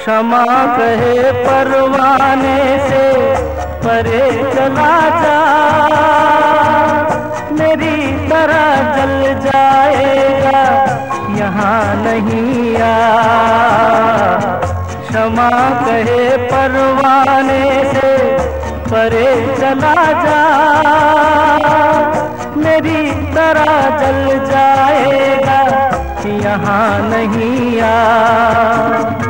क्षमा कहे परवाने से, परे चला जा। मेरी तरह जल जाएगा, यहाँ नहीं आ। क्षमा कहे परवाने से, परे चला जा। मेरी तरह जल जाएगा, यहाँ नहीं आ।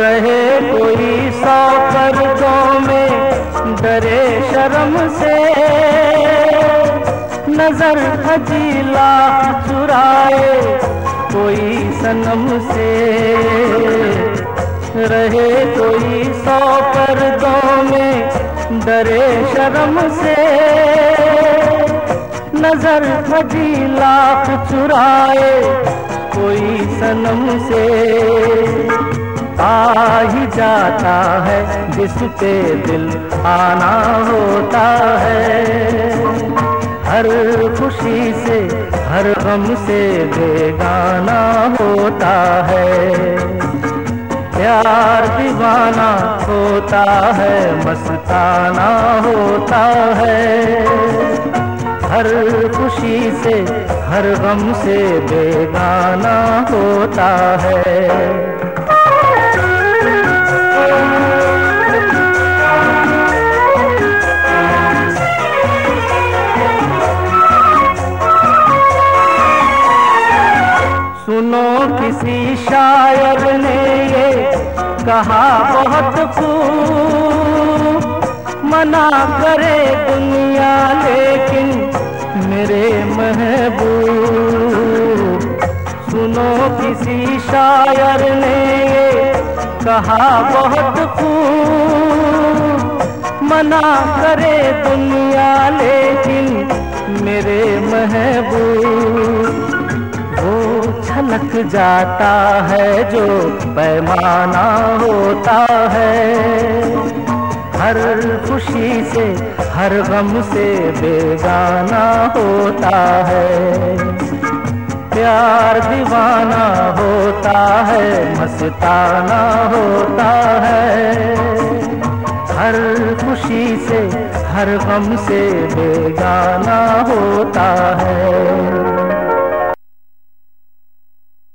रहे कोई सौ पर्दों में डरे शर्म से। नज़र हजीला चुराए कोई सनम से। रहे कोई सौ पर्दों में डरे शर्म से। नज़र हजीला चुराए कोई सनम से। आ ही जाता है जिस पे दिल आना होता है। हर खुशी से, हर गम से बेगाना होता है। प्यार दीवाना होता है, मस्ताना होता है। हर खुशी से, हर गम से बेगाना होता है। किसी शायर ने ये कहा, बहुत मना करे दुनिया, लेकिन मेरे महबूब, सुनो किसी शायर ने ये कहा, बहुत मना करे दुनिया, लेकिन मेरे महबूब छलक जाता है, जो पैमाना होता है। हर खुशी से, हर गम से बेगाना होता है। प्यार दीवाना होता है, मस्ताना होता है। हर खुशी से, हर गम से बेगाना होता है।